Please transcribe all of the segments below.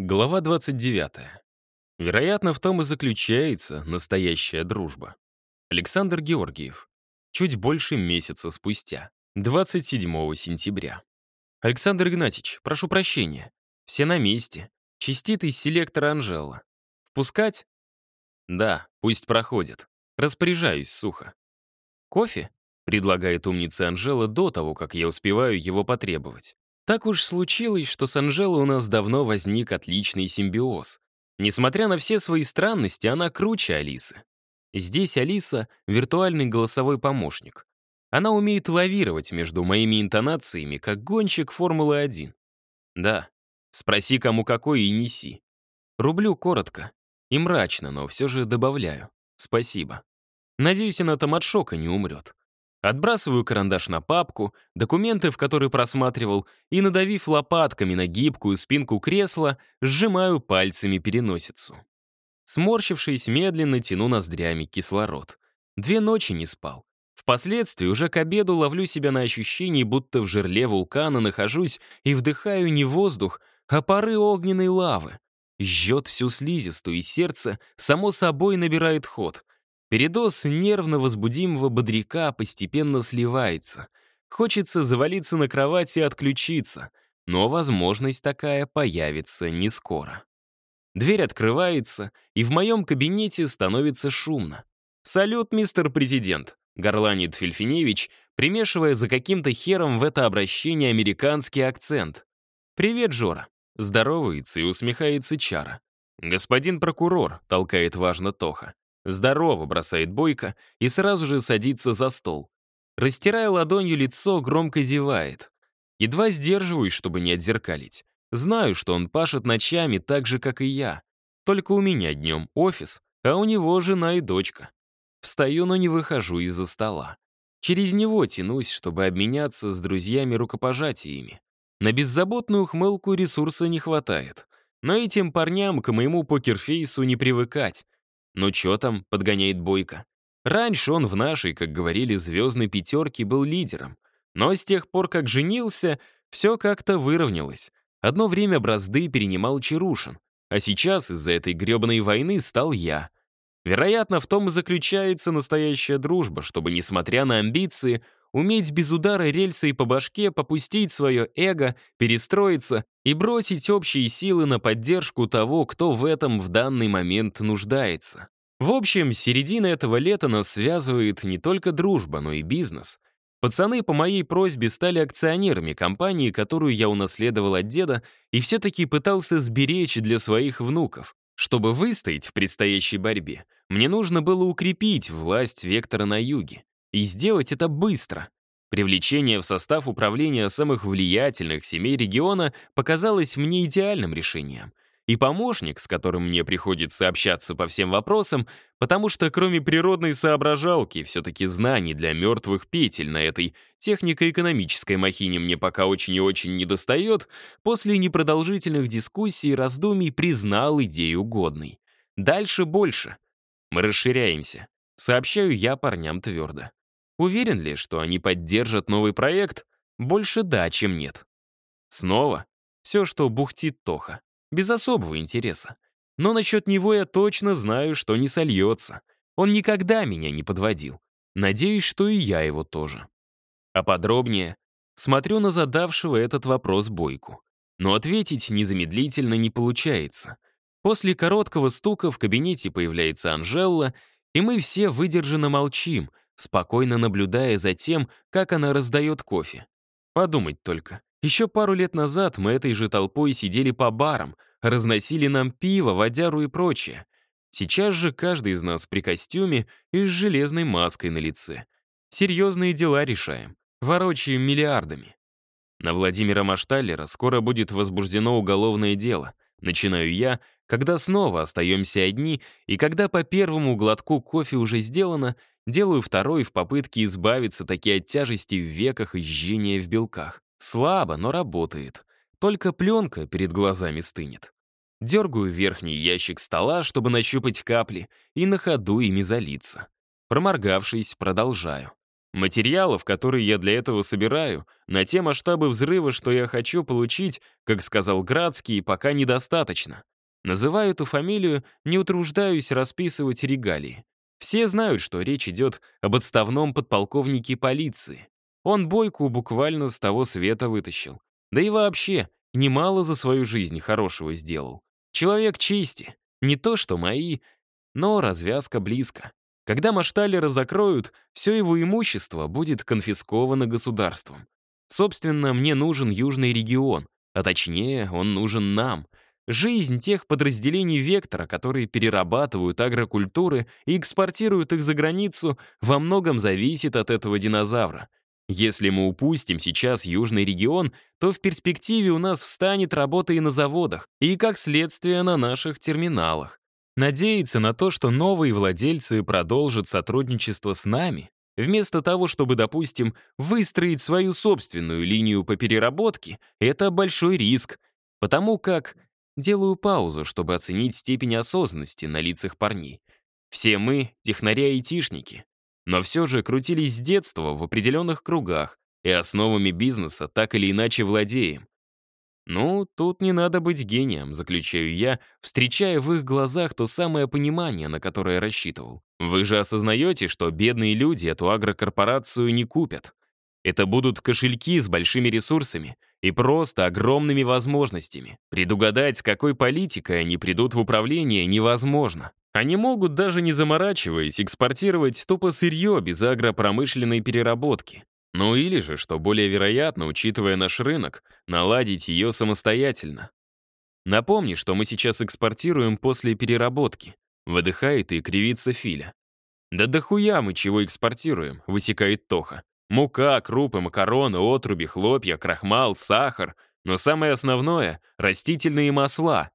Глава 29. Вероятно, в том и заключается настоящая дружба. Александр Георгиев. Чуть больше месяца спустя. 27 сентября. Александр Игнатьевич, прошу прощения. Все на месте. Чиститый селектор Анжела. Впускать? Да, пусть проходит. Распоряжаюсь сухо. Кофе? Предлагает умница Анжела до того, как я успеваю его потребовать. Так уж случилось, что с Анжелой у нас давно возник отличный симбиоз. Несмотря на все свои странности, она круче Алисы. Здесь Алиса — виртуальный голосовой помощник. Она умеет лавировать между моими интонациями, как гонщик Формулы-1. Да, спроси, кому какой, и неси. Рублю коротко и мрачно, но все же добавляю. Спасибо. Надеюсь, она там от шока не умрет. Отбрасываю карандаш на папку, документы, в которые просматривал, и, надавив лопатками на гибкую спинку кресла, сжимаю пальцами переносицу. Сморщившись, медленно тяну ноздрями кислород. Две ночи не спал. Впоследствии уже к обеду ловлю себя на ощущении, будто в жерле вулкана нахожусь и вдыхаю не воздух, а пары огненной лавы. Жжет всю слизистую, и сердце само собой набирает ход — Передоз нервно-возбудимого бодряка постепенно сливается. Хочется завалиться на кровать и отключиться, но возможность такая появится не скоро. Дверь открывается, и в моем кабинете становится шумно. «Салют, мистер президент», — горланит Фельфиневич, примешивая за каким-то хером в это обращение американский акцент. «Привет, Жора», — здоровается и усмехается Чара. «Господин прокурор», — толкает важно Тоха. «Здорово», — бросает Бойко и сразу же садится за стол. Растирая ладонью лицо, громко зевает. Едва сдерживаюсь, чтобы не отзеркалить. Знаю, что он пашет ночами так же, как и я. Только у меня днем офис, а у него жена и дочка. Встаю, но не выхожу из-за стола. Через него тянусь, чтобы обменяться с друзьями рукопожатиями. На беззаботную ухмылку ресурса не хватает. Но этим парням к моему покерфейсу не привыкать. «Ну чё там?» — подгоняет Бойко. Раньше он в нашей, как говорили, звездной пятерке был лидером. Но с тех пор, как женился, все как-то выровнялось. Одно время бразды перенимал Чарушин, а сейчас из-за этой гребаной войны стал я. Вероятно, в том и заключается настоящая дружба, чтобы, несмотря на амбиции, уметь без удара рельса и по башке попустить свое эго, перестроиться и бросить общие силы на поддержку того, кто в этом в данный момент нуждается. В общем, середина этого лета нас связывает не только дружба, но и бизнес. Пацаны по моей просьбе стали акционерами компании, которую я унаследовал от деда, и все-таки пытался сберечь для своих внуков. Чтобы выстоять в предстоящей борьбе, мне нужно было укрепить власть Вектора на юге. И сделать это быстро. Привлечение в состав управления самых влиятельных семей региона показалось мне идеальным решением. И помощник, с которым мне приходится общаться по всем вопросам, потому что кроме природной соображалки, все-таки знаний для мертвых петель на этой технико-экономической махине мне пока очень и очень недостает, после непродолжительных дискуссий и раздумий признал идею годной. Дальше больше. Мы расширяемся. Сообщаю я парням твердо. Уверен ли, что они поддержат новый проект? Больше да, чем нет. Снова все, что бухтит Тоха. Без особого интереса. Но насчет него я точно знаю, что не сольется. Он никогда меня не подводил. Надеюсь, что и я его тоже. А подробнее смотрю на задавшего этот вопрос Бойку. Но ответить незамедлительно не получается. После короткого стука в кабинете появляется Анжелла, и мы все выдержанно молчим, спокойно наблюдая за тем, как она раздает кофе. Подумать только. Еще пару лет назад мы этой же толпой сидели по барам, разносили нам пиво, водяру и прочее. Сейчас же каждый из нас при костюме и с железной маской на лице. Серьезные дела решаем, ворочаем миллиардами. На Владимира Машталлера скоро будет возбуждено уголовное дело. Начинаю я, когда снова остаемся одни, и когда по первому глотку кофе уже сделано, Делаю второй в попытке избавиться таки от тяжести в веках и жжения в белках. Слабо, но работает. Только пленка перед глазами стынет. Дергаю верхний ящик стола, чтобы нащупать капли, и на ходу ими залиться. Проморгавшись, продолжаю. Материалов, которые я для этого собираю, на те масштабы взрыва, что я хочу получить, как сказал Градский, пока недостаточно. Называю эту фамилию, не утруждаюсь расписывать регалии. Все знают, что речь идет об отставном подполковнике полиции. Он Бойку буквально с того света вытащил. Да и вообще, немало за свою жизнь хорошего сделал. Человек чести. Не то, что мои, но развязка близко. Когда Машталера закроют, все его имущество будет конфисковано государством. Собственно, мне нужен южный регион, а точнее, он нужен нам. Жизнь тех подразделений «Вектора», которые перерабатывают агрокультуры и экспортируют их за границу, во многом зависит от этого динозавра. Если мы упустим сейчас южный регион, то в перспективе у нас встанет работа и на заводах, и, как следствие, на наших терминалах. Надеяться на то, что новые владельцы продолжат сотрудничество с нами, вместо того, чтобы, допустим, выстроить свою собственную линию по переработке, это большой риск, потому как делаю паузу, чтобы оценить степень осознанности на лицах парней. Все мы — технаря-айтишники, но все же крутились с детства в определенных кругах и основами бизнеса так или иначе владеем. «Ну, тут не надо быть гением», — заключаю я, встречая в их глазах то самое понимание, на которое рассчитывал. «Вы же осознаете, что бедные люди эту агрокорпорацию не купят. Это будут кошельки с большими ресурсами и просто огромными возможностями. Предугадать, с какой политикой они придут в управление, невозможно. Они могут, даже не заморачиваясь, экспортировать тупо сырье без агропромышленной переработки. Ну или же, что более вероятно, учитывая наш рынок, наладить ее самостоятельно. Напомни, что мы сейчас экспортируем после переработки. Выдыхает и кривится Филя. «Да дохуя мы чего экспортируем», — высекает Тоха. «Мука, крупы, макароны, отруби, хлопья, крахмал, сахар. Но самое основное — растительные масла».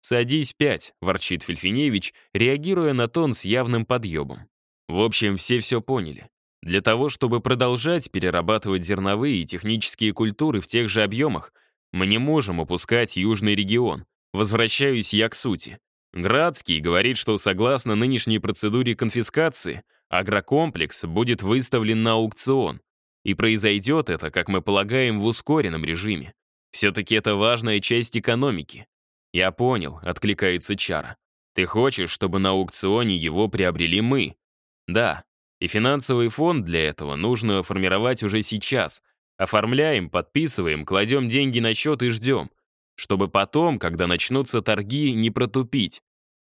«Садись пять», — ворчит Фельфиневич, реагируя на тон с явным подъебом. В общем, все все поняли. Для того, чтобы продолжать перерабатывать зерновые и технические культуры в тех же объемах, мы не можем упускать южный регион. Возвращаюсь я к сути. Градский говорит, что согласно нынешней процедуре конфискации, агрокомплекс будет выставлен на аукцион. И произойдет это, как мы полагаем, в ускоренном режиме. Все-таки это важная часть экономики. «Я понял», — откликается Чара. «Ты хочешь, чтобы на аукционе его приобрели мы?» «Да, и финансовый фонд для этого нужно формировать уже сейчас. Оформляем, подписываем, кладем деньги на счет и ждем. Чтобы потом, когда начнутся торги, не протупить.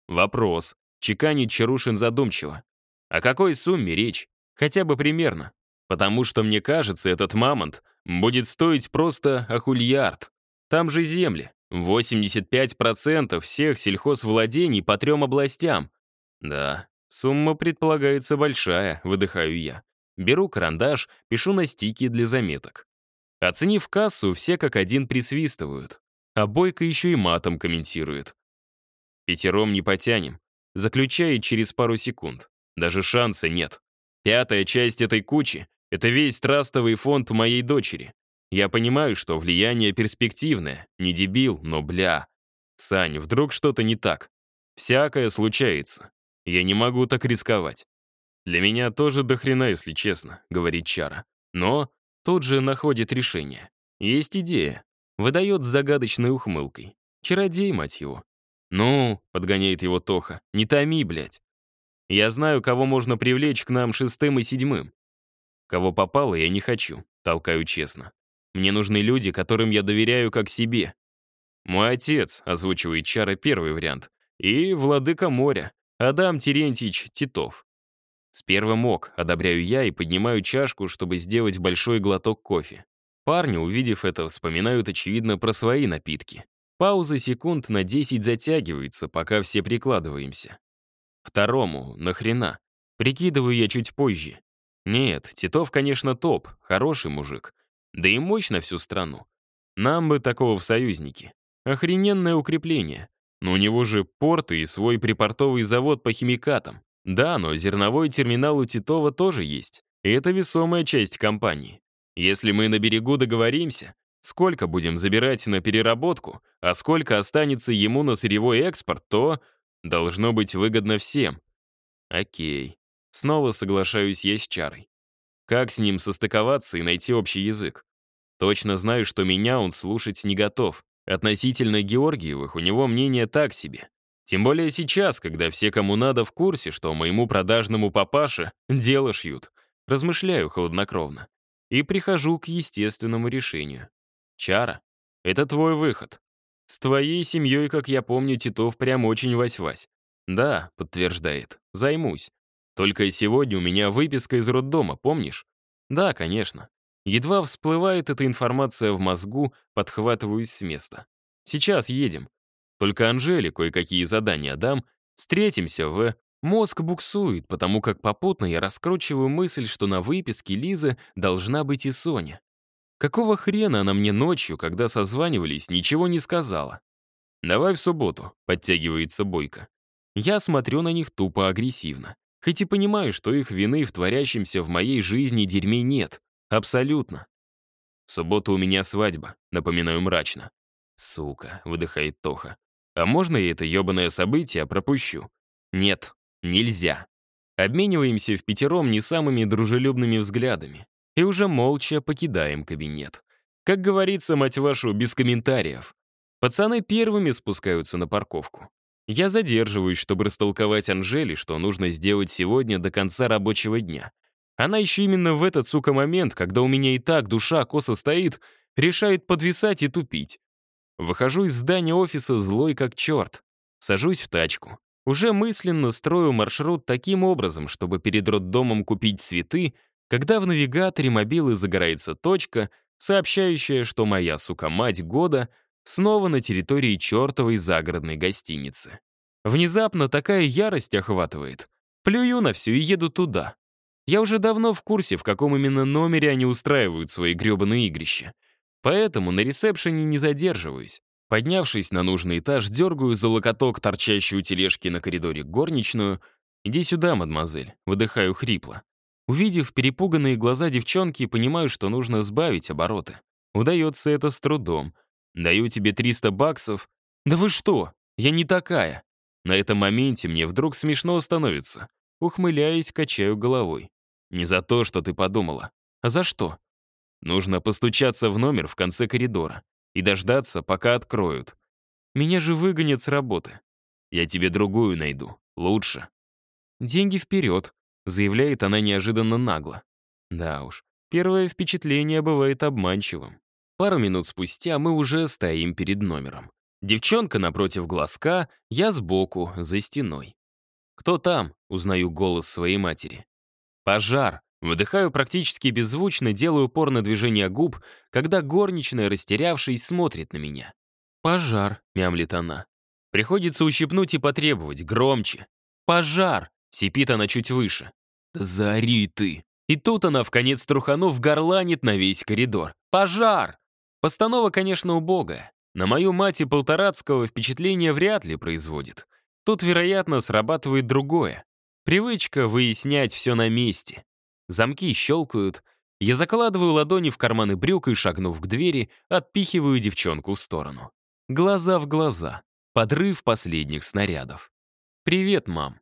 Вопрос. Чеканит Чарушин задумчиво. О какой сумме речь? Хотя бы примерно. Потому что, мне кажется, этот мамонт будет стоить просто ахульярд. Там же земли. 85% всех сельхозвладений по трем областям. Да, Сумма предполагается большая, выдыхаю я. Беру карандаш, пишу на стике для заметок. Оценив кассу, все как один присвистывают. А Бойко еще и матом комментирует. Пятером не потянем. Заключает через пару секунд. Даже шанса нет. Пятая часть этой кучи — это весь трастовый фонд моей дочери. Я понимаю, что влияние перспективное, не дебил, но бля. Сань, вдруг что-то не так. Всякое случается. Я не могу так рисковать. Для меня тоже дохрена, если честно, говорит Чара. Но тут же находит решение. Есть идея. Выдает с загадочной ухмылкой. Чародей, мать его. «Ну», — подгоняет его Тоха, — «не томи, блядь. Я знаю, кого можно привлечь к нам шестым и седьмым. Кого попало, я не хочу, толкаю честно. Мне нужны люди, которым я доверяю как себе. Мой отец, озвучивает Чара первый вариант, и владыка моря, Адам Терентьевич Титов. С первым ок, одобряю я и поднимаю чашку, чтобы сделать большой глоток кофе. Парни, увидев это, вспоминают, очевидно, про свои напитки. Пауза секунд на 10 затягивается, пока все прикладываемся. Второму, нахрена? Прикидываю я чуть позже. Нет, Титов, конечно, топ, хороший мужик. Да и мощь на всю страну. Нам бы такого в союзнике. Охрененное укрепление. Но у него же порты и свой припортовый завод по химикатам. Да, но зерновой терминал у Титова тоже есть. И это весомая часть компании. Если мы на берегу договоримся, сколько будем забирать на переработку, а сколько останется ему на сырьевой экспорт, то должно быть выгодно всем. Окей. Снова соглашаюсь я с Чарой. Как с ним состыковаться и найти общий язык? Точно знаю, что меня он слушать не готов. Относительно Георгиевых у него мнение так себе. Тем более сейчас, когда все, кому надо, в курсе, что моему продажному папаше дело шьют. Размышляю хладнокровно. И прихожу к естественному решению. Чара, это твой выход. С твоей семьей, как я помню, Титов прям очень вась-вась. Да, подтверждает, займусь. Только сегодня у меня выписка из роддома, помнишь? Да, конечно. Едва всплывает эта информация в мозгу, подхватываюсь с места. Сейчас едем. Только Анжеле кое-какие задания дам. Встретимся в... Мозг буксует, потому как попутно я раскручиваю мысль, что на выписке Лизы должна быть и Соня. Какого хрена она мне ночью, когда созванивались, ничего не сказала? «Давай в субботу», — подтягивается Бойко. Я смотрю на них тупо агрессивно. Хоть и понимаю, что их вины в творящемся в моей жизни дерьме нет. Абсолютно. В субботу у меня свадьба, напоминаю мрачно. «Сука», — выдыхает Тоха. «А можно я это ебаное событие пропущу?» «Нет, нельзя». Обмениваемся в пятером не самыми дружелюбными взглядами и уже молча покидаем кабинет. Как говорится, мать вашу, без комментариев. Пацаны первыми спускаются на парковку. Я задерживаюсь, чтобы растолковать Анжеле, что нужно сделать сегодня до конца рабочего дня. Она еще именно в этот, сука, момент, когда у меня и так душа косо стоит, решает подвисать и тупить. Выхожу из здания офиса злой как черт. Сажусь в тачку. Уже мысленно строю маршрут таким образом, чтобы перед роддомом купить цветы, когда в навигаторе мобилы загорается точка, сообщающая, что моя, сука, мать года снова на территории чертовой загородной гостиницы. Внезапно такая ярость охватывает. Плюю на все и еду туда. Я уже давно в курсе, в каком именно номере они устраивают свои гребаные игрища. Поэтому на ресепшене не задерживаюсь. Поднявшись на нужный этаж, дергаю за локоток, торчащую тележки на коридоре горничную. «Иди сюда, мадемуазель», — выдыхаю хрипло. Увидев перепуганные глаза девчонки, понимаю, что нужно сбавить обороты. Удается это с трудом. Даю тебе 300 баксов. Да вы что? Я не такая. На этом моменте мне вдруг смешно становится. Ухмыляясь, качаю головой. Не за то, что ты подумала. А за что? Нужно постучаться в номер в конце коридора и дождаться, пока откроют. Меня же выгонят с работы. Я тебе другую найду. Лучше. Деньги вперед, заявляет она неожиданно нагло. Да уж, первое впечатление бывает обманчивым. Пару минут спустя мы уже стоим перед номером. Девчонка напротив глазка, я сбоку, за стеной. «Кто там?» — узнаю голос своей матери. «Пожар!» Выдыхаю практически беззвучно, делаю упор на движение губ, когда горничная, растерявшись, смотрит на меня. «Пожар!» — мямлит она. Приходится ущипнуть и потребовать, громче. «Пожар!» — сипит она чуть выше. «Да заори ты!» И тут она, в конец труханув, горланит на весь коридор. «Пожар!» Постанова, конечно, убогая. На мою мать и Полторацкого впечатление вряд ли производит. Тут, вероятно, срабатывает другое. Привычка выяснять все на месте. Замки щелкают. Я закладываю ладони в карманы брюк и, шагнув к двери, отпихиваю девчонку в сторону. Глаза в глаза. Подрыв последних снарядов. «Привет, мам».